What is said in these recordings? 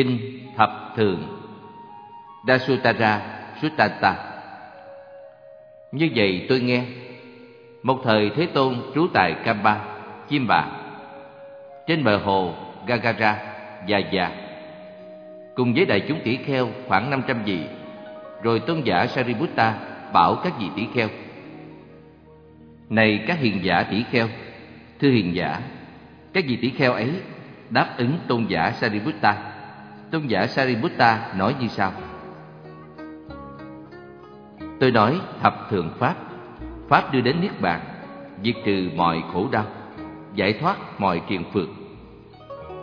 Kinh Thập Thường. Dasutara Suttanta Như vậy tôi nghe Một thời Thế Tôn trú tại Kamba, Chim Bà Trên bờ hồ Gagara, Già Già Cùng với đại chúng tỷ kheo khoảng 500 vị Rồi tôn giả Sariputta bảo các vị tỷ kheo Này các hiền giả tỷ kheo Thưa hiền giả Các vị tỷ kheo ấy đáp ứng tôn giả Sariputta Tôn giả Sariputta nói như sau. Tôi nói thập thượng Pháp Pháp đưa đến Niết Bàn, Diệt trừ mọi khổ đau, Giải thoát mọi triền phược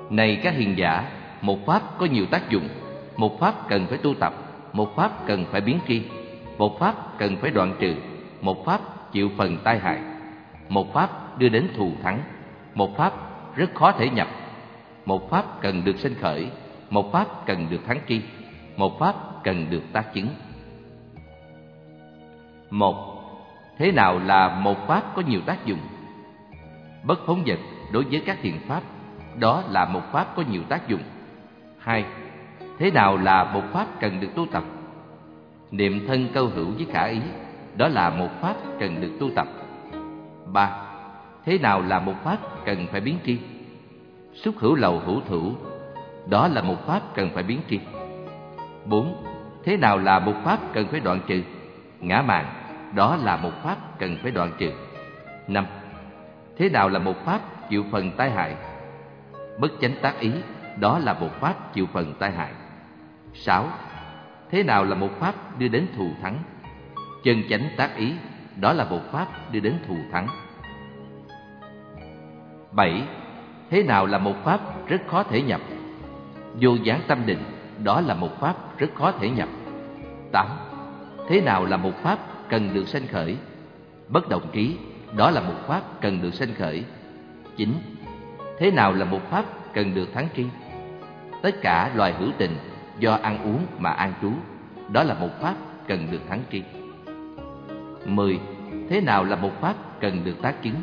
Này các hiền giả, Một Pháp có nhiều tác dụng, Một Pháp cần phải tu tập, Một Pháp cần phải biến tri, Một Pháp cần phải đoạn trừ, Một Pháp chịu phần tai hại. Một Pháp đưa đến thù thắng, Một Pháp rất khó thể nhập, Một Pháp cần được sinh khởi một Pháp cần được thắng tri Một Pháp cần được tác chứng một Thế nào là một pháp có nhiều tác dụng? Bất phóng vật đối với các thiền pháp, đó là một pháp có nhiều tác dụng. Hai Thế nào là một pháp cần được tu tập? Niệm thân câu hữu với khả ý, đó là một pháp cần được tu tập. Ba Thế nào là một pháp cần phải biến tri? Xúc hữu lầu hữu thủ, đó là một pháp cần phải biến tri. Bốn Thế nào là một pháp cần phải đoạn trừ? Ngã mạn, đó là một pháp cần phải đoạn trừ. Năm, thế nào là một pháp chịu phần tai hại? Bất chánh tác ý, đó là một pháp chịu phần tai hại. Sáu, thế nào là một pháp đưa đến thù thắng? Chân chánh tác ý, đó là một pháp đưa đến thù thắng. Bảy, thế nào là một pháp rất khó thể nhập? Vô gián tâm định, đó là một pháp rất khó thể nhập. Tám, thế nào là một pháp cần được sanh khởi. Bất động trí, đó là một pháp cần được sanh khởi. 9. thế nào là một pháp cần được thắng tri? Tất cả loài hữu tình do ăn uống mà an trú, đó là một pháp cần được thắng tri. Mười, thế nào là một pháp cần được tác chứng?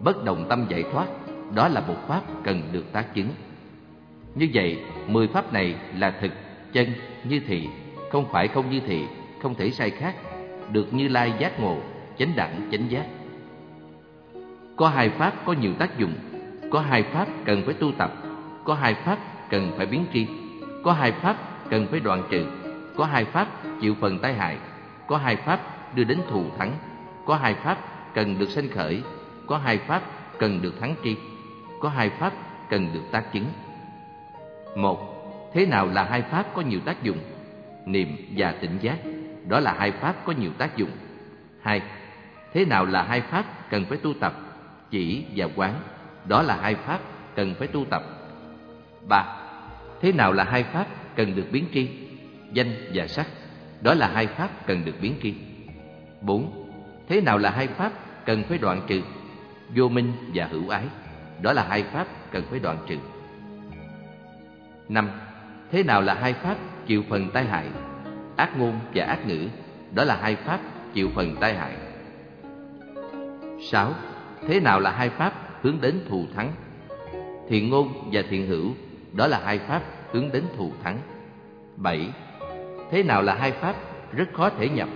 Bất động tâm giải thoát, đó là một pháp cần được tác chứng. Như vậy, mười pháp này là thực, chân, như thị, không phải không như thị, không thể sai khác, được Như Lai giác ngộ, chánh đẳng chánh giác. Có hai pháp có nhiều tác dụng, có hai pháp cần phải tu tập, có hai pháp cần phải biến tri, có hai pháp cần phải đoạn trừ, có hai pháp chịu phần tai hại, có hai pháp đưa đến thù thắng, có hai pháp cần được sanh khởi, có hai pháp cần được thắng tri, có hai pháp cần được tác chứng. Một, thế nào là hai pháp có nhiều tác dụng? Niệm và tỉnh giác đó là hai pháp có nhiều tác dụng. Hai, thế nào là hai pháp cần phải tu tập? Chỉ và quán, đó là hai pháp cần phải tu tập. Ba, thế nào là hai pháp cần được biến tri? Danh và sắc, đó là hai pháp cần được biến tri. Bốn, thế nào là hai pháp cần phải đoạn trừ? Vô minh và hữu ái, đó là hai pháp cần phải đoạn trừ. Năm, thế nào là hai pháp chịu phần tai hại? ác ngôn và ác ngữ, đó là hai pháp chịu phần tai hại. 6. Thế nào là hai pháp hướng đến thù thắng? Thiện ngôn và thiện hữu, đó là hai pháp hướng đến thù thắng. 7. Thế nào là hai pháp rất khó thể nhập?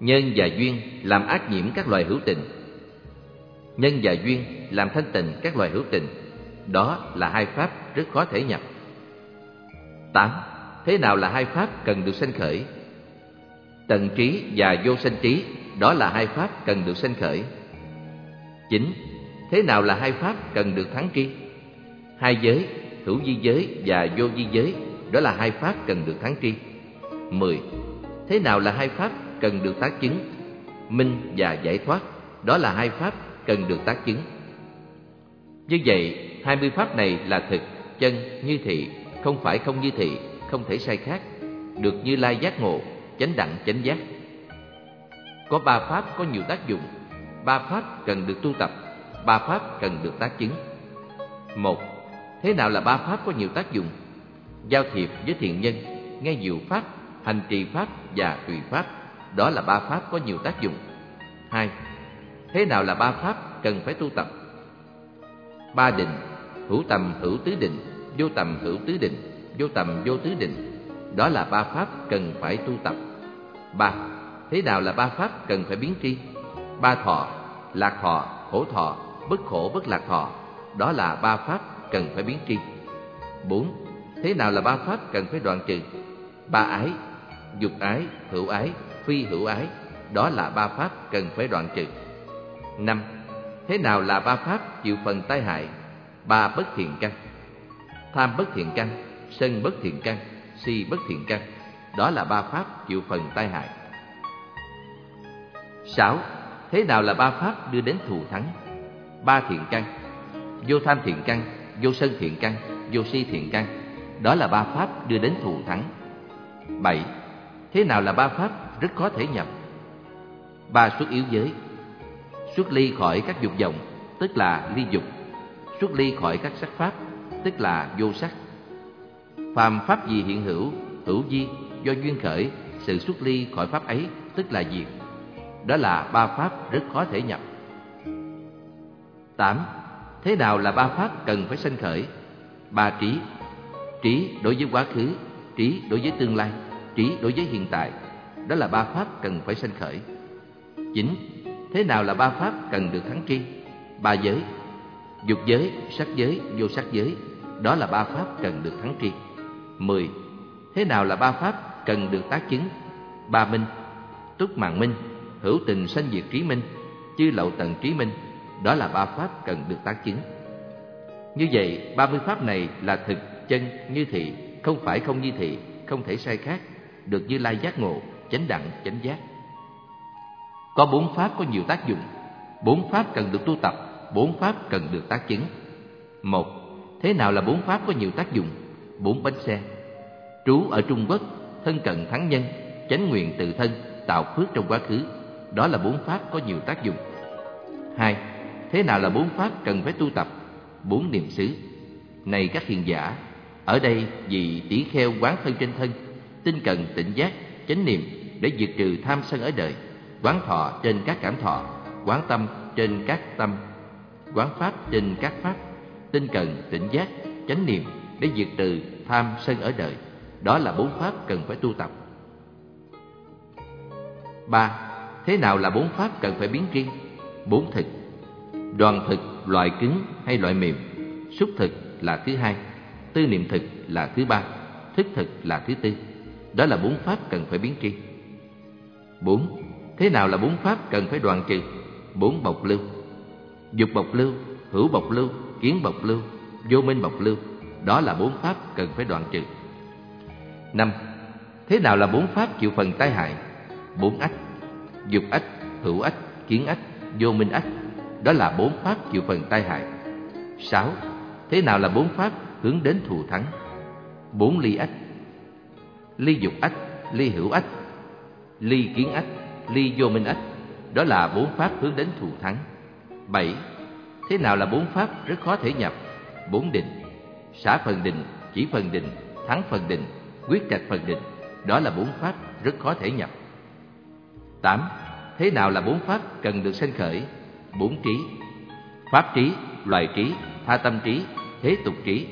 Nhân và duyên làm ác nhiễm các loài hữu tình. Nhân và duyên làm thanh tịnh các loài hữu tình. Đó là hai pháp rất khó thể nhập. 8. Thế nào là hai pháp cần được sanh khởi? Tận trí và vô sanh trí, đó là hai pháp cần được sanh khởi. 9. thế nào là hai pháp cần được thắng tri? Hai giới, hữu di giới và vô di giới, đó là hai pháp cần được thắng tri. Mười, thế nào là hai pháp cần được tác chứng? Minh và giải thoát, đó là hai pháp cần được tác chứng. Như vậy, hai mươi pháp này là thực, chân, như thị, không phải không như thị, không thể sai khác, được Như Lai giác ngộ, chánh đẳng chánh giác. Có ba pháp có nhiều tác dụng, ba pháp cần được tu tập, ba pháp cần được tác chứng. Một, thế nào là ba pháp có nhiều tác dụng? Giao thiệp với thiện nhân, nghe diệu pháp, hành trì pháp và tùy pháp, đó là ba pháp có nhiều tác dụng. Hai, thế nào là ba pháp cần phải tu tập? Ba định, hữu tầm hữu tứ định, vô tầm hữu tứ định, vô tầm vô tứ định. Đó là ba pháp cần phải tu tập. Ba, thế nào là ba pháp cần phải biến tri? Ba thọ, lạc thọ, khổ thọ, bất khổ bất lạc thọ. Đó là ba pháp cần phải biến tri. Bốn, thế nào là ba pháp cần phải đoạn trừ? Ba ái, dục ái, hữu ái, phi hữu ái. Đó là ba pháp cần phải đoạn trừ. Năm, thế nào là ba pháp chịu phần tai hại? Ba bất thiện căn tham bất thiện căn, sân bất thiện căn, si bất thiện căn. Đó là ba pháp chịu phần tai hại. Sáu, thế nào là ba pháp đưa đến thù thắng? Ba thiện căn, vô tham thiện căn, vô sân thiện căn, vô si thiện căn. Đó là ba pháp đưa đến thù thắng. Bảy, thế nào là ba pháp rất khó thể nhập? Ba xuất yếu giới, xuất ly khỏi các dục vọng, tức là ly dục, xuất ly khỏi các sắc pháp, tức là vô sắc. Phàm pháp gì hiện hữu, hữu di do duyên khởi, sự xuất ly khỏi pháp ấy tức là diệt. Đó là ba pháp rất khó thể nhập. 8. Thế nào là ba pháp cần phải sanh khởi? Ba trí. Trí đối với quá khứ, trí đối với tương lai, trí đối với hiện tại. Đó là ba pháp cần phải sanh khởi. 9. Thế nào là ba pháp cần được thắng tri? Ba giới. Dục giới, sắc giới, vô sắc giới, đó là ba pháp cần được thắng tri. 10. Thế nào là ba pháp cần được tác chứng? Ba minh, túc mạng minh, hữu tình sanh diệt trí minh, chư lậu tận trí minh, đó là ba pháp cần được tác chứng. Như vậy, ba mươi pháp này là thực, chân, như thị, không phải không như thị, không thể sai khác, được như lai giác ngộ, chánh đẳng, chánh giác. Có bốn pháp có nhiều tác dụng, bốn pháp cần được tu tập, bốn pháp cần được tác chứng. Một, Thế nào là bốn pháp có nhiều tác dụng? Bốn bánh xe. Trú ở Trung Quốc, thân cận thắng nhân, chánh nguyện tự thân, tạo phước trong quá khứ. Đó là bốn pháp có nhiều tác dụng. Hai, thế nào là bốn pháp cần phải tu tập? Bốn niệm xứ. Này các hiền giả, ở đây vì tỷ kheo quán thân trên thân, tinh cần tỉnh giác, chánh niệm để diệt trừ tham sân ở đời, quán thọ trên các cảm thọ, quán tâm trên các tâm, quán pháp trên các pháp, tinh cần, tỉnh giác, chánh niệm để diệt trừ tham sân ở đời. Đó là bốn pháp cần phải tu tập. Ba, thế nào là bốn pháp cần phải biến riêng? Bốn thực. Đoàn thực, loại cứng hay loại mềm. Xúc thực là thứ hai, tư niệm thực là thứ ba, thức thực là thứ tư. Đó là bốn pháp cần phải biến tri. Bốn, thế nào là bốn pháp cần phải đoạn trừ? Bốn bộc lưu. Dục bộc lưu, hữu bộc lưu, kiến bộc lưu, vô minh bộc lưu, đó là bốn pháp cần phải đoạn trừ. Năm, thế nào là bốn pháp chịu phần tai hại? Bốn ách, dục ách, hữu ách, kiến ách, vô minh ách, đó là bốn pháp chịu phần tai hại. Sáu, thế nào là bốn pháp hướng đến thù thắng? Bốn ly ách, ly dục ách, ly hữu ách, ly kiến ách, ly vô minh ách, đó là bốn pháp hướng đến thù thắng. Bảy, Thế nào là bốn pháp rất khó thể nhập? Bốn định, xả phần định, chỉ phần định, thắng phần định, quyết trạch phần định, đó là bốn pháp rất khó thể nhập. Tám, thế nào là bốn pháp cần được sanh khởi? Bốn trí, pháp trí, loài trí, tha tâm trí, thế tục trí,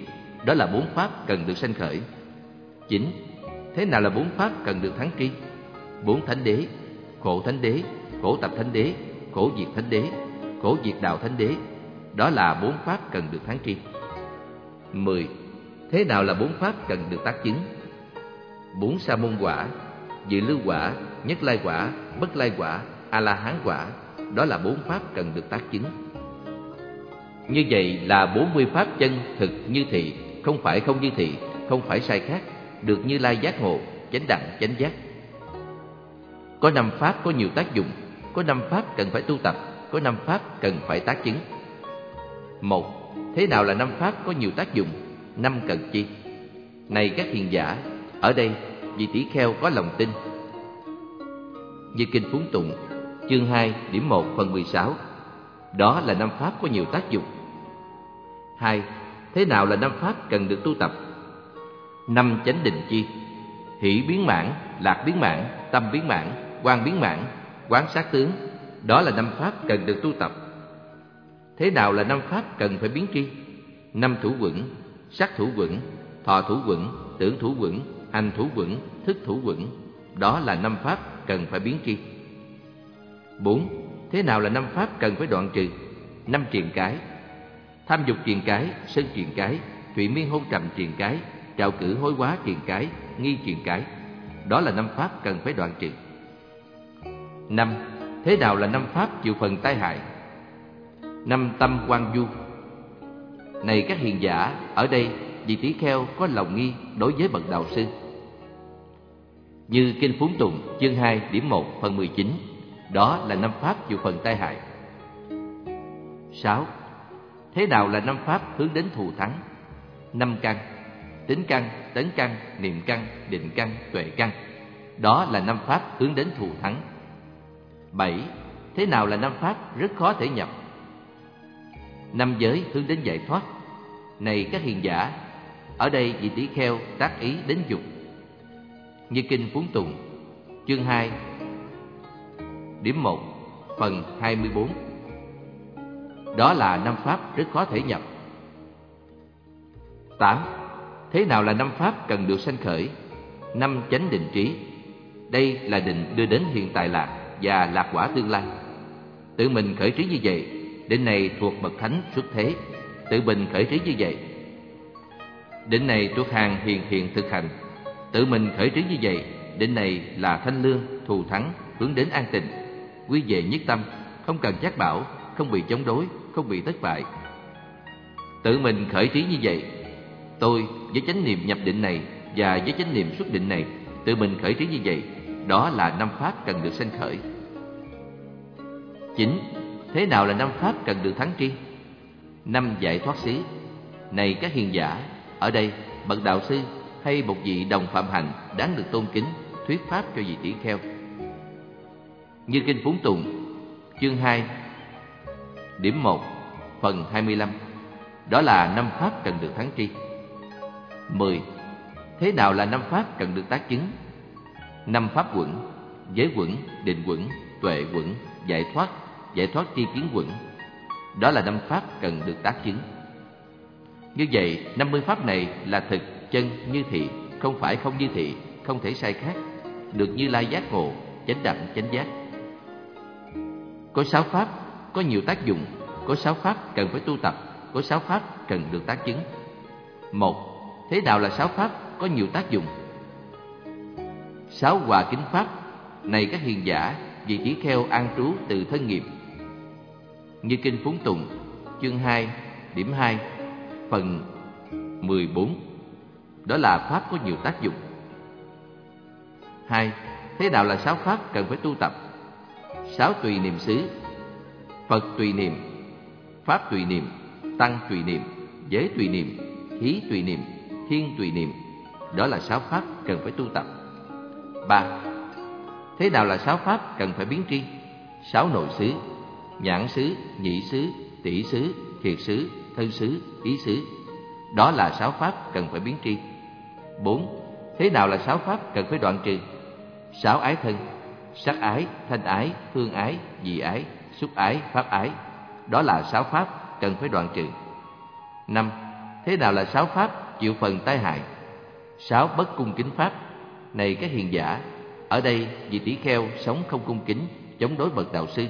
đó là bốn pháp cần được sanh khởi. Chín, thế nào là bốn pháp cần được thắng tri? Bốn thánh đế, khổ thánh đế, khổ tập thánh đế, khổ diệt thánh đế, khổ diệt đạo thánh đế, đó là bốn pháp cần được thắng tri. 10. Thế nào là bốn pháp cần được tác chứng? Bốn sa môn quả, dự lưu quả, nhất lai quả, bất lai quả, a la hán quả, đó là bốn pháp cần được tác chứng. Như vậy là bốn mươi pháp chân thực như thị, không phải không như thị, không phải sai khác, được như lai giác ngộ, chánh đẳng chánh giác. Có năm pháp có nhiều tác dụng, có năm pháp cần phải tu tập, có năm pháp cần phải tác chứng. Một, thế nào là năm pháp có nhiều tác dụng? Năm cần chi? Này các hiền giả, ở đây vị tỷ kheo có lòng tin. Như kinh phúng tụng, chương 2, điểm 1, phần 16. Đó là năm pháp có nhiều tác dụng. Hai, thế nào là năm pháp cần được tu tập? Năm chánh định chi? Hỷ biến mãn, lạc biến mãn, tâm biến mãn, quan biến mãn, quán sát tướng. Đó là năm pháp cần được tu tập Thế nào là năm pháp cần phải biến tri? Năm thủ vững, sắc thủ vững, thọ thủ vững, tưởng thủ vững, hành thủ vững, thức thủ vững. Đó là năm pháp cần phải biến tri. bốn Thế nào là năm pháp cần phải đoạn trừ? Năm triền cái. Tham dục triền cái, sân triền cái, thụy miên hôn trầm triền cái, trào cử hối quá triền cái, nghi triền cái. Đó là năm pháp cần phải đoạn trừ năm Thế nào là năm pháp chịu phần tai hại? Năm tâm quan du. Này các hiền giả, ở đây vị tỷ kheo có lòng nghi đối với bậc đạo sư. Như Kinh Phúng Tùng, chương 2, điểm 1, phần 19, đó là năm pháp chịu phần tai hại. 6. Thế nào là năm pháp hướng đến thù thắng? Năm căn, tính căn, tấn căn, niệm căn, định căn, tuệ căn. Đó là năm pháp hướng đến thù thắng. 7. Thế nào là năm pháp rất khó thể nhập? Năm giới hướng đến giải thoát. Này các hiền giả, ở đây vị tỷ kheo tác ý đến dục. Như kinh Phúng Tùng, chương 2, điểm 1, phần 24. Đó là năm pháp rất khó thể nhập. 8. Thế nào là năm pháp cần được sanh khởi? Năm chánh định trí. Đây là định đưa đến hiện tại lạc và lạc quả tương lai. Tự mình khởi trí như vậy, định này thuộc bậc thánh xuất thế. Tự mình khởi trí như vậy. Định này thuộc hàng hiền thiện thực hành. Tự mình khởi trí như vậy, định này là thanh lương, thù thắng, hướng đến an tịnh, quy về nhất tâm, không cần giác bảo, không bị chống đối, không bị thất bại. Tự mình khởi trí như vậy, tôi với chánh niệm nhập định này và với chánh niệm xuất định này, tự mình khởi trí như vậy, đó là năm pháp cần được sanh khởi. 9. thế nào là năm pháp cần được thắng tri? Năm giải thoát xí. Này các hiền giả, ở đây bậc đạo sư hay một vị đồng phạm hành đáng được tôn kính thuyết pháp cho vị tỷ kheo. Như kinh Phúng Tùng, chương 2, điểm 1, phần 25. Đó là năm pháp cần được thắng tri. 10. Thế nào là năm pháp cần được tác chứng? Năm pháp quẩn, giới quẩn, định quẩn, tuệ quẩn, giải thoát, giải thoát tri kiến quẩn. Đó là năm pháp cần được tác chứng. Như vậy, 50 pháp này là thực, chân, như thị, không phải không như thị, không thể sai khác, được như lai giác ngộ, chánh đẳng, chánh giác. Có sáu pháp, có nhiều tác dụng, có sáu pháp cần phải tu tập, có sáu pháp cần được tác chứng. Một, thế nào là sáu pháp có nhiều tác dụng? Sáu hòa kính pháp, này các hiền giả, vì chỉ kheo an trú từ thân nghiệp. Như kinh Phúng Tùng, chương 2, điểm 2, phần 14. Đó là pháp có nhiều tác dụng. Hai, thế nào là sáu pháp cần phải tu tập? Sáu tùy niệm xứ, Phật tùy niệm, Pháp tùy niệm, Tăng tùy niệm, Giới tùy niệm, Khí tùy niệm, Thiên tùy niệm. Đó là sáu pháp cần phải tu tập. Ba, thế nào là sáu pháp cần phải biến tri? Sáu nội xứ, nhãn xứ, nhị xứ, tỷ xứ, thiệt xứ, thân xứ, ý xứ. Đó là sáu pháp cần phải biến tri. Bốn, thế nào là sáu pháp cần phải đoạn trừ? Sáu ái thân, sắc ái, thanh ái, hương ái, dị ái, xúc ái, pháp ái. Đó là sáu pháp cần phải đoạn trừ. Năm, thế nào là sáu pháp chịu phần tai hại? Sáu bất cung kính pháp. Này các hiền giả, ở đây vị tỷ kheo sống không cung kính, chống đối bậc đạo sư,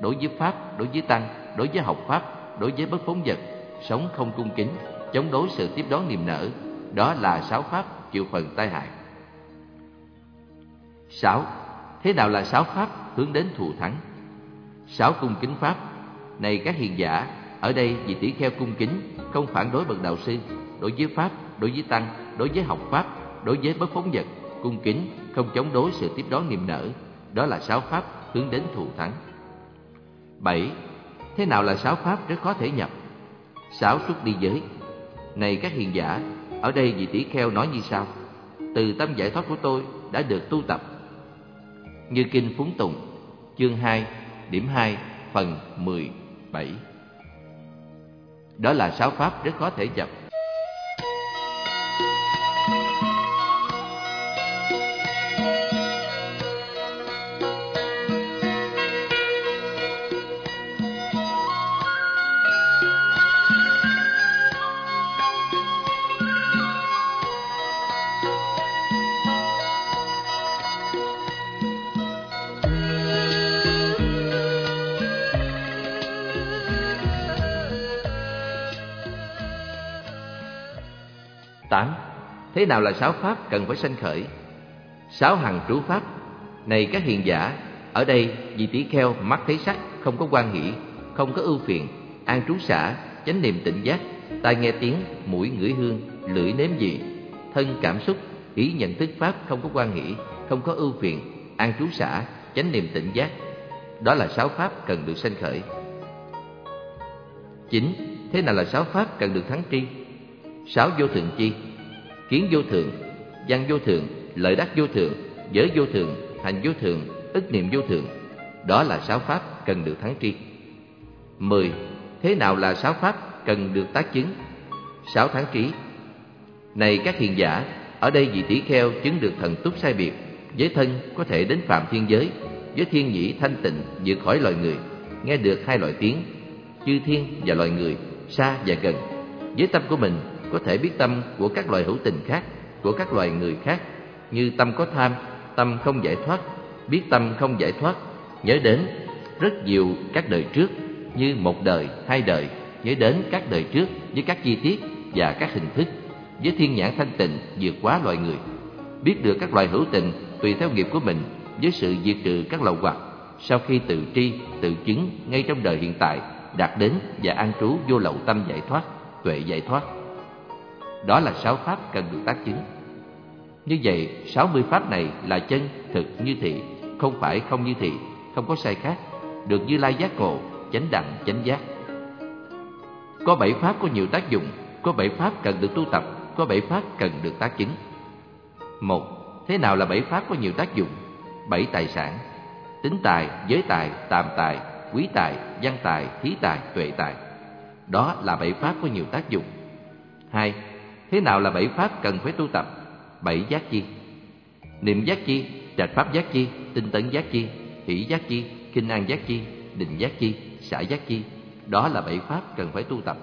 đối với pháp, đối với tăng, đối với học pháp, đối với bất phóng vật, sống không cung kính, chống đối sự tiếp đón niềm nở. Đó là sáu pháp chịu phần tai hại. Sáu, thế nào là sáu pháp hướng đến thù thắng? Sáu cung kính pháp, này các hiền giả, ở đây vị tỷ kheo cung kính, không phản đối bậc đạo sư, đối với pháp, đối với tăng, đối với học pháp, đối với bất phóng vật, cung kính, không chống đối sự tiếp đón niềm nở. Đó là sáu pháp hướng đến thù thắng. Bảy, thế nào là sáu pháp rất khó thể nhập? Sáu xuất đi giới. Này các hiền giả, ở đây vị tỷ kheo nói như sau: Từ tâm giải thoát của tôi đã được tu tập. Như kinh Phúng Tùng, chương 2, điểm 2, phần 17. Đó là sáu pháp rất khó thể nhập. Thế nào là sáu pháp cần phải sanh khởi? Sáu hằng trú pháp. Này các hiền giả, ở đây vì tỷ kheo mắt thấy sắc, không có quan hỷ, không có ưu phiền, an trú xả, chánh niệm tỉnh giác, tai nghe tiếng, mũi ngửi hương, lưỡi nếm vị, thân cảm xúc, ý nhận thức pháp không có quan hỷ, không có ưu phiền, an trú xả, chánh niệm tỉnh giác. Đó là sáu pháp cần được sanh khởi. Chín, thế nào là sáu pháp cần được thắng tri? Sáu vô thường chi? Kiến vô thường văn vô thường lợi đắc vô thường giới vô thường hành vô thường ức niệm vô thường Đó là sáu pháp cần được thắng tri. Mười, thế nào là sáu pháp cần được tác chứng? Sáu tháng trí. Này các hiền giả, ở đây vị tỷ kheo chứng được thần túc sai biệt, với thân có thể đến phạm thiên giới, với thiên nhĩ thanh tịnh vượt khỏi loài người, nghe được hai loại tiếng, chư thiên và loài người, xa và gần. Với tâm của mình có thể biết tâm của các loài hữu tình khác, của các loài người khác, như tâm có tham, tâm không giải thoát, biết tâm không giải thoát, nhớ đến rất nhiều các đời trước như một đời, hai đời, nhớ đến các đời trước với các chi tiết và các hình thức, với thiên nhãn thanh tịnh vượt quá loài người, biết được các loài hữu tình tùy theo nghiệp của mình với sự diệt trừ các lậu hoặc. Sau khi tự tri, tự chứng ngay trong đời hiện tại đạt đến và an trú vô lậu tâm giải thoát, tuệ giải thoát. Đó là sáu pháp cần được tác chứng. Như vậy, sáu mươi pháp này là chân, thực, như thị, không phải không như thị, không có sai khác, được Như Lai giác ngộ, chánh đẳng, chánh giác. Có bảy pháp có nhiều tác dụng, có bảy pháp cần được tu tập, có bảy pháp cần được tác chứng. Một, thế nào là bảy pháp có nhiều tác dụng? Bảy tài sản, tính tài, giới tài, tàm tài, quý tài, văn tài, thí tài, tuệ tài. Đó là bảy pháp có nhiều tác dụng. Hai, thế nào là bảy pháp cần phải tu tập? Bảy giác chi. Niệm giác chi, trạch pháp giác chi, tinh tấn giác chi, hỷ giác chi, kinh an giác chi, định giác chi, xả giác chi. Đó là bảy pháp cần phải tu tập.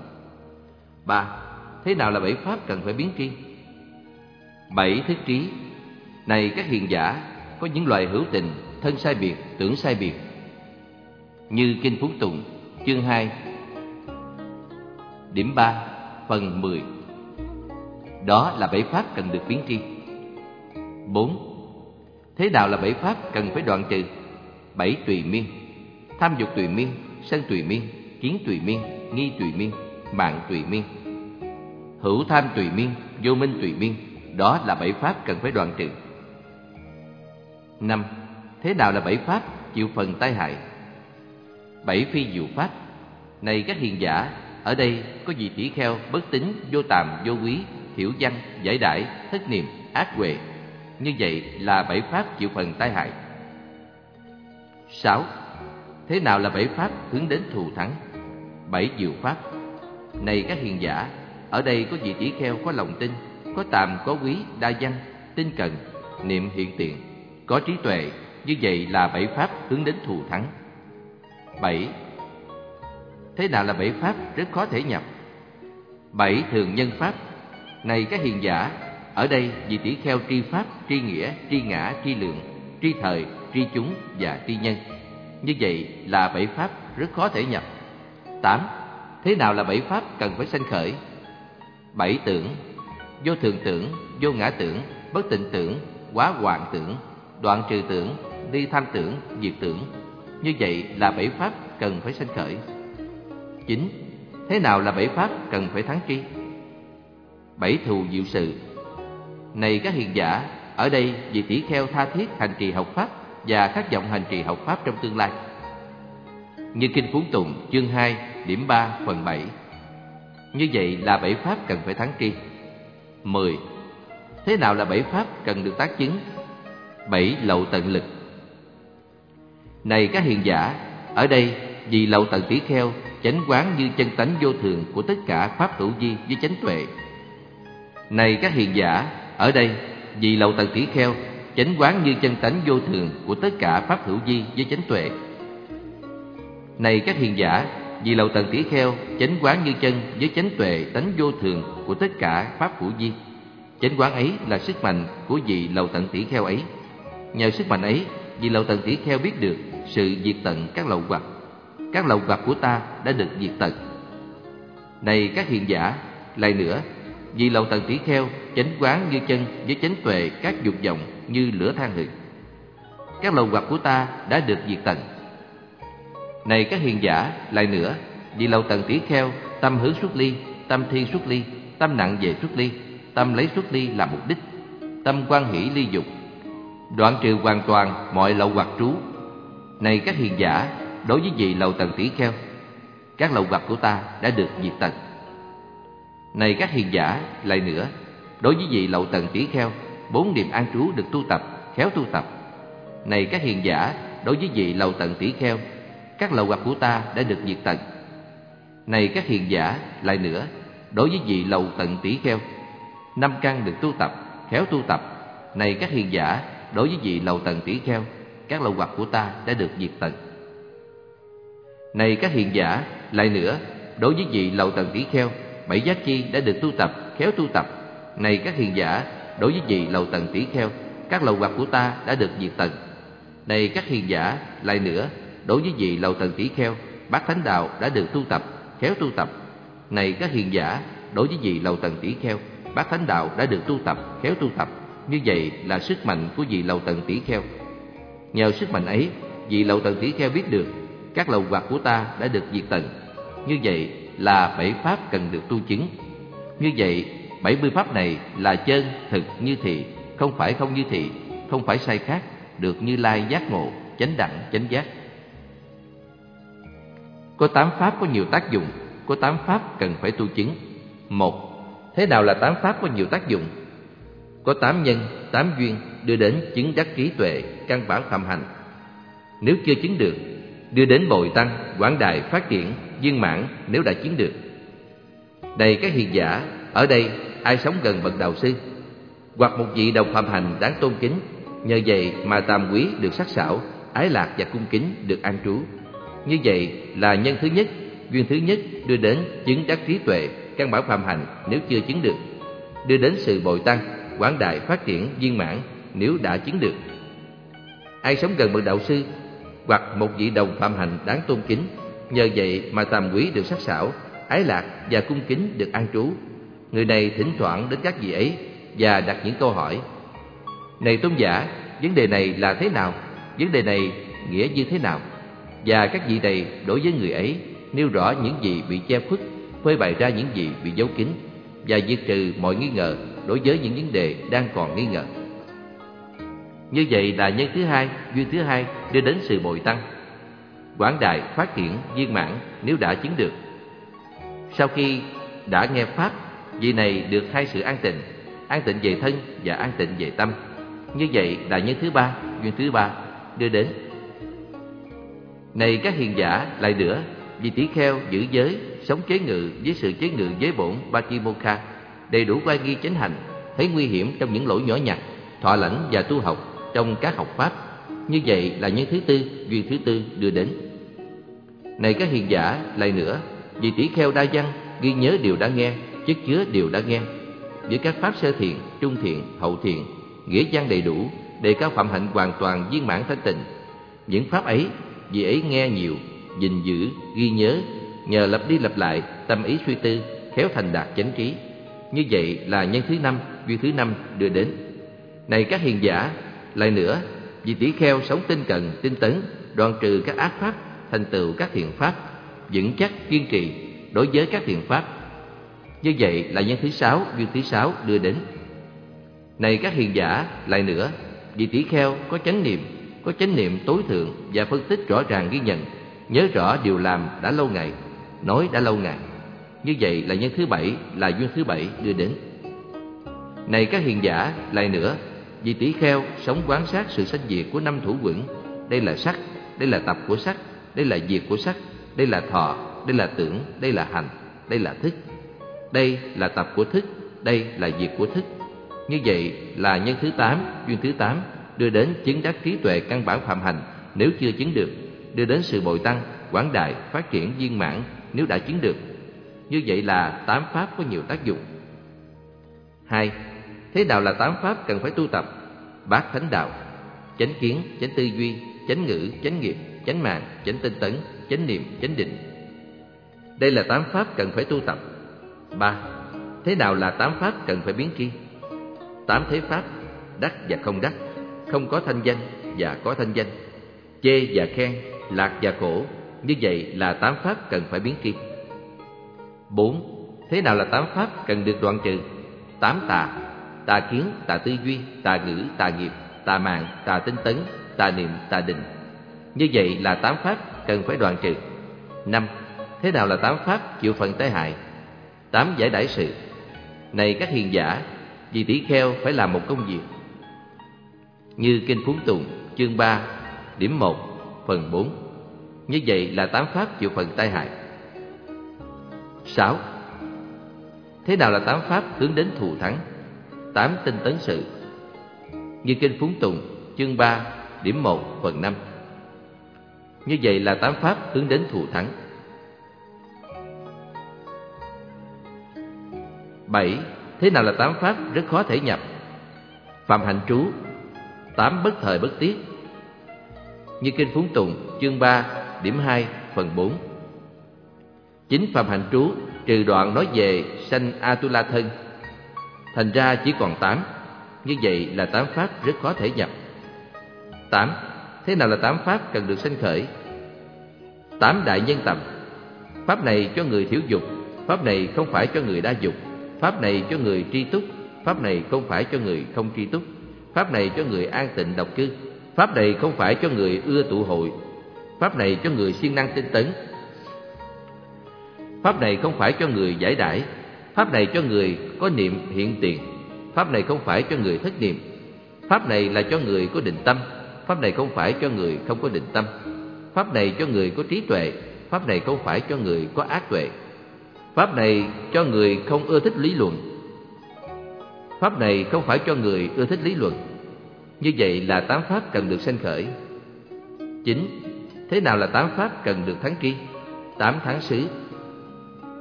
Ba, thế nào là bảy pháp cần phải biến tri? Bảy thức trí. Này các hiền giả, có những loài hữu tình, thân sai biệt, tưởng sai biệt. Như Kinh Phú Tùng, chương 2, điểm 3, phần 10. Đó là bảy pháp cần được biến tri. 4. Thế nào là bảy pháp cần phải đoạn trừ? Bảy tùy miên. Tham dục tùy miên, sân tùy miên, kiến tùy miên, nghi tùy miên, mạng tùy miên. Hữu tham tùy miên, vô minh tùy miên, đó là bảy pháp cần phải đoạn trừ. 5. Thế nào là bảy pháp chịu phần tai hại? Bảy phi diệu pháp. Này các hiền giả, ở đây có gì tỷ kheo, bất tín, vô tàm, vô quý, thiểu văn, giải đãi, thất niệm, ác huệ. Như vậy là bảy pháp chịu phần tai hại. 6. Thế nào là bảy pháp hướng đến thù thắng? Bảy diệu pháp. Này các hiền giả, ở đây có vị tỷ kheo có lòng tin, có tàm, có quý, đa văn, tinh cần, niệm hiện tiện có trí tuệ, như vậy là bảy pháp hướng đến thù thắng. Bảy. Thế nào là bảy pháp rất khó thể nhập? Bảy thường nhân pháp. Này các hiền giả, ở đây vị tỷ kheo tri pháp, tri nghĩa, tri ngã, tri lượng, tri thời, tri chúng và tri nhân. Như vậy là bảy pháp rất khó thể nhập. Tám. Thế nào là bảy pháp cần phải sanh khởi? Bảy tưởng, vô thường tưởng, vô ngã tưởng, bất tịnh tưởng, quá hoạn tưởng, đoạn trừ tưởng, đi tham tưởng, diệt tưởng. Như vậy là bảy pháp cần phải sanh khởi. Chín. Thế nào là bảy pháp cần phải thắng tri? Bảy thù diệu sự. Này các hiền giả, ở đây vì tỷ kheo tha thiết hành trì học pháp và khát vọng hành trì học pháp trong tương lai. Như Kinh Phú Tùng chương 2, điểm 3, phần 7. Như vậy là bảy pháp cần phải thắng tri. 10. Thế nào là bảy pháp cần được tác chứng? Bảy lậu tận lực. Này các hiền giả, ở đây vì lậu tận tỷ kheo chánh quán như chân tánh vô thường của tất cả pháp hữu vi với chánh tuệ. Này các hiền giả, ở đây vì lậu tần tỷ kheo chánh quán như chân tánh vô thường của tất cả pháp hữu vi với chánh tuệ. Này các hiền giả, vì lậu tần tỷ kheo chánh quán như chân với chánh tuệ tánh vô thường của tất cả pháp hữu vi. Chánh quán ấy là sức mạnh của vị lậu tận tỷ kheo ấy. Nhờ sức mạnh ấy, vị lậu tận tỷ kheo biết được sự diệt tận các lậu hoặc. Các lậu hoặc của ta đã được diệt tận. Này các hiền giả, lại nữa, vì lầu tầng tỷ kheo, chánh quán như chân với chánh tuệ các dục vọng như lửa than hừng. Các lầu hoặc của ta đã được diệt tận. Này các hiền giả, lại nữa, vì lầu tầng tỷ kheo, tâm hướng xuất ly, tâm thiên xuất ly, tâm nặng về xuất ly, tâm lấy xuất ly làm mục đích, tâm quan hỷ ly dục, đoạn trừ hoàn toàn mọi lậu hoặc trú. Này các hiền giả, đối với vị lầu tầng tỷ kheo, các lậu hoặc của ta đã được diệt tận. Này các hiền giả, lại nữa, đối với vị lậu tầng tỷ kheo, bốn niệm an trú được tu tập, khéo tu tập. Này các hiền giả, đối với vị lậu tầng tỷ kheo, các lậu hoặc của ta đã được diệt tận. Này các hiền giả, lại nữa, đối với vị lầu tận tỷ kheo, năm căn được tu tập, khéo tu tập. Này các hiền giả, đối với vị lầu tận tỷ kheo, các lậu hoặc của ta đã được diệt tận. Này các hiền giả, lại nữa, đối với vị lậu tận tỷ kheo, bảy giác chi đã được tu tập, khéo tu tập. Này các hiền giả, đối với vị lầu tầng tỷ kheo, các lầu quạt của ta đã được diệt tận. Này các hiền giả, lại nữa, đối với vị lầu tầng tỷ kheo, bát thánh đạo đã được tu tập, khéo tu tập. Này các hiền giả, đối với vị lầu tầng tỷ kheo, bát thánh đạo đã được tu tập, khéo tu tập. Như vậy là sức mạnh của vị lầu tầng tỷ kheo. Nhờ sức mạnh ấy, vị lầu tầng tỷ kheo biết được các lầu quạt của ta đã được diệt tận. Như vậy là bảy pháp cần được tu chứng. Như vậy, bảy mươi pháp này là chân, thực, như thị, không phải không như thị, không phải sai khác, được như lai giác ngộ, chánh đẳng, chánh giác. Có tám pháp có nhiều tác dụng, có tám pháp cần phải tu chứng. Một, thế nào là tám pháp có nhiều tác dụng? Có tám nhân, tám duyên đưa đến chứng đắc trí tuệ, căn bản phạm hành. Nếu chưa chứng được, đưa đến bồi tăng, quảng đại, phát triển, viên mãn nếu đã chiến được. Đây các hiền giả, ở đây ai sống gần bậc đạo sư, hoặc một vị đồng phạm hành đáng tôn kính, nhờ vậy mà tam quý được sắc sảo, ái lạc và cung kính được an trú. Như vậy là nhân thứ nhất, duyên thứ nhất đưa đến chứng đắc trí tuệ, căn bản phạm hành nếu chưa chứng được, đưa đến sự bồi tăng, quảng đại phát triển viên mãn nếu đã chứng được. Ai sống gần bậc đạo sư hoặc một vị đồng phạm hành đáng tôn kính, nhờ vậy mà tam quý được sắc sảo, ái lạc và cung kính được an trú. Người này thỉnh thoảng đến các vị ấy và đặt những câu hỏi. Này tôn giả, vấn đề này là thế nào? Vấn đề này nghĩa như thế nào? Và các vị này đối với người ấy nêu rõ những gì bị che khuất, phơi bày ra những gì bị giấu kín và diệt trừ mọi nghi ngờ đối với những vấn đề đang còn nghi ngờ. Như vậy là nhân thứ hai, duyên thứ hai đưa đến sự bồi tăng. Quảng đại phát triển viên mãn nếu đã chứng được. Sau khi đã nghe pháp, vị này được hai sự an tịnh, an tịnh về thân và an tịnh về tâm. Như vậy là nhân thứ ba, duyên thứ ba đưa đến. Này các hiền giả, lại nữa, vì tỷ kheo giữ giới, sống chế ngự với sự chế ngự giới bổn Patimokkha, đầy đủ quay nghi chánh hành, thấy nguy hiểm trong những lỗi nhỏ nhặt, thọ lãnh và tu học trong các học pháp. Như vậy là nhân thứ tư, duyên thứ tư đưa đến. Này các hiền giả, lại nữa, vì tỷ kheo đa văn, ghi nhớ điều đã nghe, chất chứa điều đã nghe. Với các pháp sơ thiện, trung thiện, hậu thiện, nghĩa văn đầy đủ, đề cao phạm hạnh hoàn toàn viên mãn thanh tịnh. Những pháp ấy, vì ấy nghe nhiều, gìn giữ, ghi nhớ, nhờ lập đi lập lại, tâm ý suy tư, khéo thành đạt chánh trí. Như vậy là nhân thứ năm, duyên thứ năm đưa đến. Này các hiền giả, lại nữa, vì tỷ kheo sống tinh cần, tinh tấn, đoạn trừ các ác pháp, thành tựu các thiện pháp, vững chắc kiên trì đối với các thiện pháp. Như vậy là nhân thứ sáu, duyên thứ sáu đưa đến. Này các hiền giả, lại nữa, vì tỷ kheo có chánh niệm, có chánh niệm tối thượng và phân tích rõ ràng ghi nhận, nhớ rõ điều làm đã lâu ngày, nói đã lâu ngày. Như vậy là nhân thứ bảy, là duyên thứ bảy đưa đến. Này các hiền giả, lại nữa, vì tỷ kheo sống quán sát sự sanh diệt của năm thủ quẩn, đây là sắc, đây là tập của sắc, đây là diệt của sắc, đây là thọ, đây là tưởng, đây là hành, đây là thức. Đây là tập của thức, đây là diệt của thức. Như vậy là nhân thứ tám, duyên thứ tám đưa đến chứng đắc trí tuệ căn bản phạm hành nếu chưa chứng được, đưa đến sự bồi tăng, quảng đại, phát triển viên mãn nếu đã chứng được. Như vậy là tám pháp có nhiều tác dụng. Hai, thế nào là tám pháp cần phải tu tập? Bát thánh đạo, chánh kiến, chánh tư duy, chánh ngữ, chánh nghiệp, chánh mạng, chánh tinh tấn, chánh niệm, chánh định. Đây là tám pháp cần phải tu tập. Ba, thế nào là tám pháp cần phải biến tri? Tám thế pháp, đắc và không đắc, không có thanh danh và có thanh danh, chê và khen, lạc và khổ, như vậy là tám pháp cần phải biến tri. Bốn, thế nào là tám pháp cần được đoạn trừ? Tám tà, tà kiến, tà tư duy, tà ngữ, tà nghiệp, tà mạng, tà tinh tấn, tà niệm, tà định. Như vậy là tám pháp cần phải đoạn trừ. Năm, thế nào là tám pháp chịu phần tai hại? Tám giải đãi sự. Này các hiền giả, vì tỷ kheo phải làm một công việc. Như Kinh Phúng Tùng, chương 3, điểm 1, phần 4. Như vậy là tám pháp chịu phần tai hại. 6. Thế nào là tám pháp hướng đến thù thắng? Tám tinh tấn sự. Như Kinh Phúng Tùng, chương 3, điểm 1, phần 5. Như vậy là tám pháp hướng đến thù thắng. 7. Thế nào là tám pháp rất khó thể nhập? Phạm hạnh trú, tám bất thời bất tiết. Như Kinh Phúng Tùng, chương 3, điểm 2, phần 4. Chính phạm hạnh trú trừ đoạn nói về sanh Atula thân. Thành ra chỉ còn tám. Như vậy là tám pháp rất khó thể nhập. 8. Thế nào là tám pháp cần được sanh khởi? Tám đại nhân tầm. Pháp này cho người thiếu dục, pháp này không phải cho người đa dục, pháp này cho người tri túc, pháp này không phải cho người không tri túc, pháp này cho người an tịnh độc cư, pháp này không phải cho người ưa tụ hội, pháp này cho người siêng năng tinh tấn, Pháp này không phải cho người giải đãi Pháp này cho người có niệm hiện tiền Pháp này không phải cho người thất niệm Pháp này là cho người có định tâm Pháp này không phải cho người không có định tâm Pháp này cho người có trí tuệ, Pháp này không phải cho người có ác tuệ Pháp này cho người không ưa thích lý luận Pháp này không phải cho người ưa thích lý luận Như vậy là tám pháp cần được sanh khởi Chính, Thế nào là tám pháp cần được thắng tri Tám tháng xứ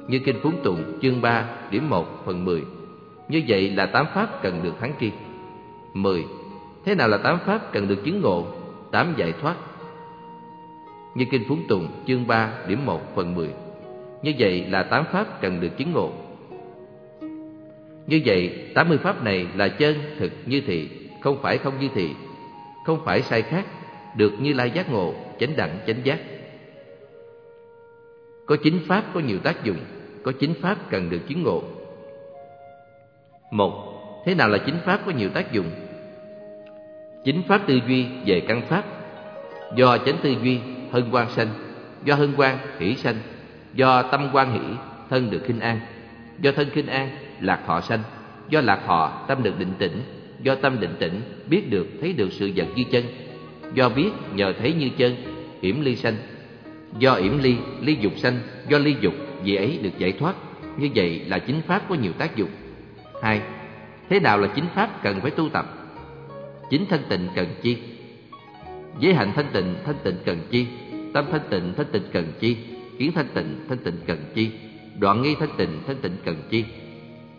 như Kinh Phúng Tụng, chương 3 điểm 1 phần 10. Như vậy là tám pháp cần được thắng tri. 10. Thế nào là tám pháp cần được chứng ngộ? Tám giải thoát. Như Kinh Phúng Tùng chương 3 điểm 1 phần 10. Như vậy là tám pháp cần được chứng ngộ. Như vậy, 80 pháp này là chân, thực, như thị, không phải không như thị, không phải sai khác, được như lai giác ngộ, chánh đẳng, chánh giác. Có chính pháp có nhiều tác dụng, có chính pháp cần được chứng ngộ. Một, thế nào là chính pháp có nhiều tác dụng? Chính pháp tư duy về căn pháp, do chánh tư duy hân quan sanh, do hân quan hỷ sanh, do tâm quan hỷ thân được khinh an, do thân khinh an lạc thọ sanh, do lạc thọ tâm được định tĩnh, do tâm định tĩnh biết được thấy được sự vật như chân, do biết nhờ thấy như chân yểm ly sanh, do yểm ly ly dục sanh, do ly dục vì ấy được giải thoát. Như vậy là chính pháp có nhiều tác dụng. Hai, thế nào là chính pháp cần phải tu tập? Chính thanh tịnh cần chi? Giới hạnh thanh tịnh, thanh tịnh cần chi? Tâm thanh tịnh, thanh tịnh cần chi? Kiến thanh tịnh, thanh tịnh cần chi? Đoạn nghi thanh tịnh, thanh tịnh cần chi?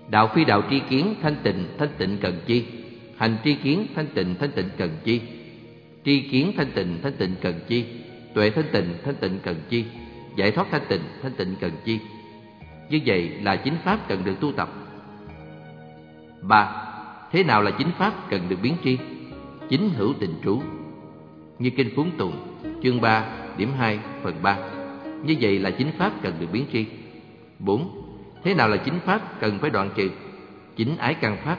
Đạo phi đạo tri kiến, thanh tịnh, thanh tịnh cần chi? Hành tri kiến, thanh tịnh, thanh tịnh cần chi? Tri kiến thanh tịnh, thanh tịnh cần chi? Tuệ thanh tịnh, thanh tịnh cần chi? Giải thoát thanh tịnh, thanh tịnh cần chi? Như vậy là chính pháp cần được tu tập. ba Thế nào là chính pháp cần được biến tri? Chính hữu tình trú. Như kinh Phúng Tùng, chương 3, điểm 2, phần 3. Như vậy là chính pháp cần được biến tri. 4. Thế nào là chính pháp cần phải đoạn trừ? Chính ái căn pháp.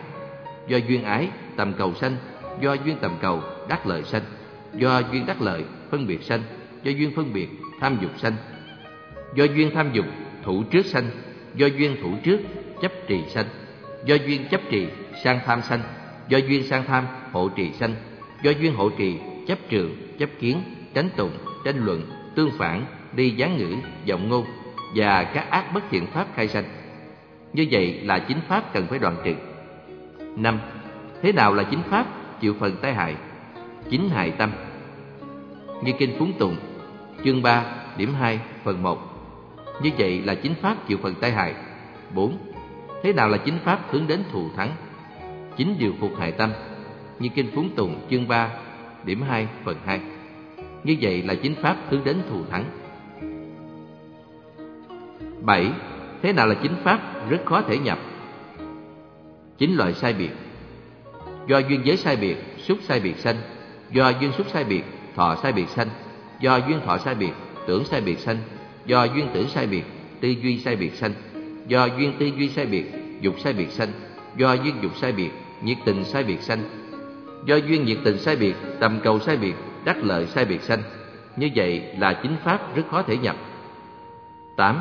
Do duyên ái, tầm cầu sanh. Do duyên tầm cầu, đắc lợi sanh. Do duyên đắc lợi, phân biệt sanh. Do duyên phân biệt, tham dục sanh Do duyên tham dục, thủ trước sanh Do duyên thủ trước, chấp trì sanh Do duyên chấp trì, sang tham sanh Do duyên sang tham, hộ trì sanh Do duyên hộ trì, chấp trường, chấp kiến Tránh tụng, tranh luận, tương phản Đi gián ngữ, giọng ngôn Và các ác bất thiện pháp khai sanh Như vậy là chính pháp cần phải đoạn trừ năm Thế nào là chính pháp chịu phần tai hại? Chính hại tâm Như Kinh Phúng Tùng Chương 3, điểm 2, phần 1 như vậy là chính pháp chịu phần tai hại. 4. Thế nào là chính pháp hướng đến thù thắng? Chính điều phục hại tâm. Như kinh Phúng Tùng chương 3, điểm 2, phần 2. Như vậy là chính pháp hướng đến thù thắng. 7. Thế nào là chính pháp rất khó thể nhập? chín loại sai biệt do duyên giới sai biệt xúc sai biệt sanh do duyên xúc sai biệt thọ sai biệt sanh do duyên thọ sai biệt tưởng sai biệt sanh do duyên tưởng sai biệt tư duy sai biệt sanh do duyên tư duy sai biệt dục sai biệt sanh do duyên dục sai biệt nhiệt tình sai biệt sanh do duyên nhiệt tình sai biệt tầm cầu sai biệt đắc lợi sai biệt sanh như vậy là chính pháp rất khó thể nhập 8.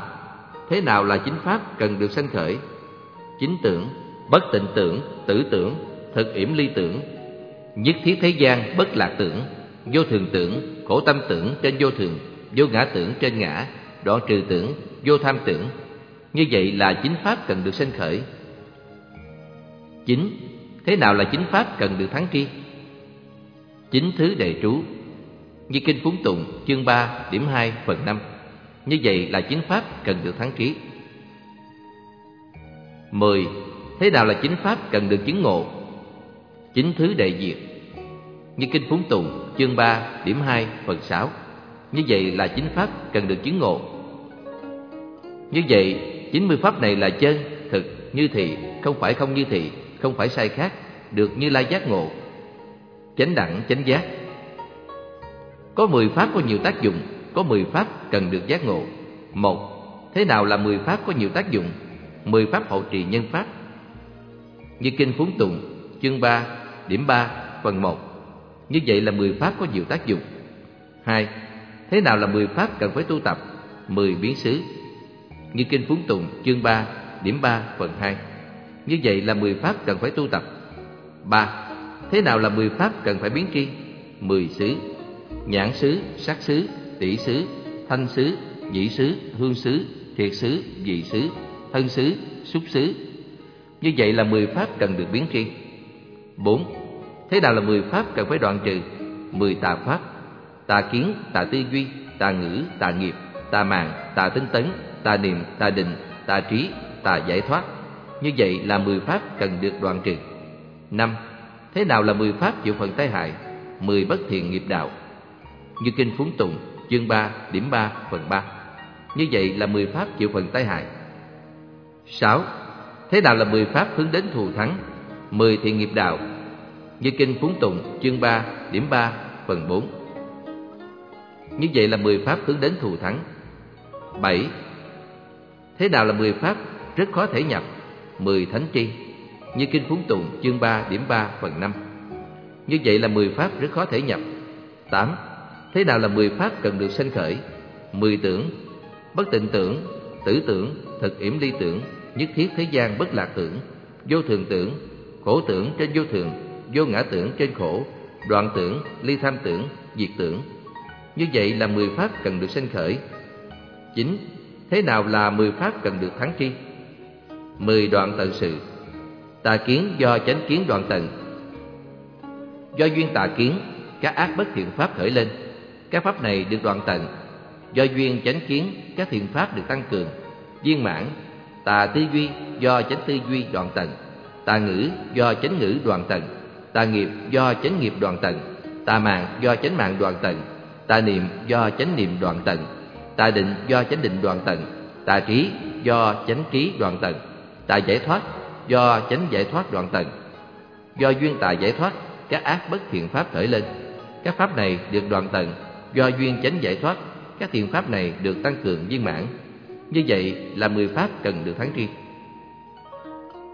Thế nào là chính pháp cần được sanh khởi? Chính tưởng, bất tịnh tưởng, tử tưởng, thực yểm ly tưởng, nhất thiết thế gian bất lạc tưởng, vô thường tưởng, khổ tâm tưởng trên vô thường, vô ngã tưởng trên ngã, đoạn trừ tưởng, vô tham tưởng. Như vậy là chính pháp cần được sanh khởi. 9 thế nào là chính pháp cần được thắng tri? Chính thứ đề trú Như Kinh Phúng Tụng chương 3 điểm 2 phần 5 Như vậy là chính pháp cần được thắng trí 10. Thế nào là chính pháp cần được chứng ngộ? Chính thứ đệ diệt Như Kinh Phúng Tụng chương 3 điểm 2 phần 6 Như vậy là chính pháp cần được chứng ngộ Như vậy, 90 pháp này là chân, thực, như thị, không phải không như thị, không phải sai khác, được như lai giác ngộ. Chánh đẳng chánh giác. Có mười pháp có nhiều tác dụng có mười pháp cần được giác ngộ. Một thế nào là mười pháp có nhiều tác dụng? Mười pháp hậu trì nhân pháp. Như kinh phúng Tùng chương ba điểm ba phần một. Như vậy là mười pháp có nhiều tác dụng. Hai thế nào là mười pháp cần phải tu tập? Mười biến xứ. Như kinh phúng Tùng chương ba điểm ba phần hai như vậy là mười pháp cần phải tu tập ba Thế nào là mười pháp cần phải biến tri? Mười xứ Nhãn xứ, sắc xứ, tỷ xứ, thanh xứ, nhĩ xứ, hương xứ, thiệt xứ, vị xứ, thân xứ, xúc xứ Như vậy là mười pháp cần được biến tri Bốn Thế nào là mười pháp cần phải đoạn trừ? Mười tà pháp Tà kiến, tà tư duy, tà ngữ, tà nghiệp, tà mạng, tà tinh tấn, tà niệm, tà định, tà trí, tà giải thoát như vậy là mười pháp cần được đoạn trừ Năm Thế nào là mười pháp chịu phần tai hại? Mười bất thiện nghiệp đạo. Như kinh Phúng Tùng, chương 3, điểm 3, phần 3. Như vậy là mười pháp chịu phần tai hại. 6. Thế nào là mười pháp hướng đến thù thắng? Mười thiện nghiệp đạo. Như kinh Phúng Tùng, chương 3, điểm 3, phần 4. Như vậy là mười pháp hướng đến thù thắng. 7. Thế nào là mười pháp rất khó thể nhập? Mười thánh tri như Kinh Phúng Tùng chương 3 điểm 3 phần 5. Như vậy là 10 pháp rất khó thể nhập. 8. Thế nào là 10 pháp cần được sanh khởi? 10 tưởng, bất tịnh tưởng, tử tưởng, thực yểm ly tưởng, nhất thiết thế gian bất lạc tưởng, vô thường tưởng, khổ tưởng trên vô thường, vô ngã tưởng trên khổ, đoạn tưởng, ly tham tưởng, diệt tưởng. Như vậy là 10 pháp cần được sanh khởi. 9. Thế nào là 10 pháp cần được thắng tri? 10 đoạn tận sự. Tà kiến do chánh kiến đoạn tận. Do duyên tà kiến, các ác bất thiện pháp khởi lên. Các pháp này được đoạn tận. Do duyên chánh kiến, các thiện pháp được tăng cường. Viên mãn, tà tư duy do chánh tư duy đoạn tận. Tà ngữ do chánh ngữ đoạn tận. Tà nghiệp do chánh nghiệp đoạn tận. Tà mạng do chánh mạng đoạn tận. Tà niệm do chánh niệm đoạn tận. Tà định do chánh định đoạn tận. Tà trí do chánh trí đoạn tận tại giải thoát do chánh giải thoát đoạn tận. Do duyên tài giải thoát, các ác bất thiện pháp khởi lên. Các pháp này được đoạn tận, do duyên chánh giải thoát, các thiện pháp này được tăng cường viên mãn. Như vậy là mười pháp cần được thắng tri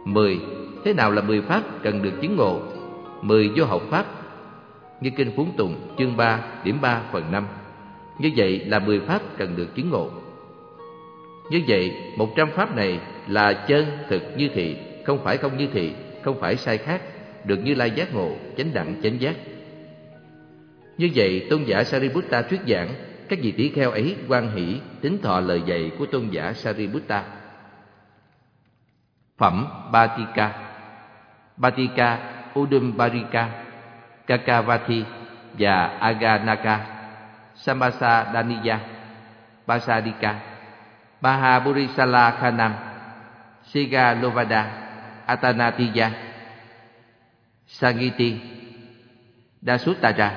Mười, thế nào là mười pháp cần được chứng ngộ? Mười vô học pháp. Như kinh Phúng Tùng chương 3 điểm 3 phần 5. Như vậy là mười pháp cần được chứng ngộ. Như vậy, một trăm pháp này là chân thực như thị không phải không như thị, không phải sai khác, được Như Lai giác ngộ, chánh đẳng chánh giác. Như vậy, tôn giả Sariputta thuyết giảng, các vị tỷ kheo ấy quan hỷ tính thọ lời dạy của tôn giả Sariputta. Phẩm Batika Batika Udumbarika Kakavati và Aganaka Sambasa Daniya Basadika Mahaburisala Khanam, Siga Lovada, Atanatiya, Sangiti, Dasutaja.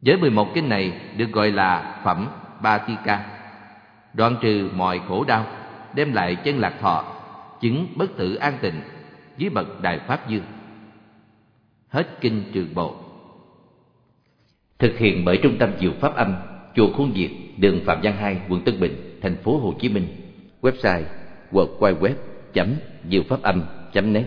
Với 11 kinh này được gọi là phẩm Batika Đoạn trừ mọi khổ đau, Đem lại chân lạc thọ, chứng bất tử an tịnh dưới bậc đại pháp dương hết kinh trường bộ. Thực hiện bởi trung tâm diệu pháp âm chùa khuôn việt, đường phạm văn hai, quận tân bình, thành phố hồ chí minh. Website www diệu pháp âm net.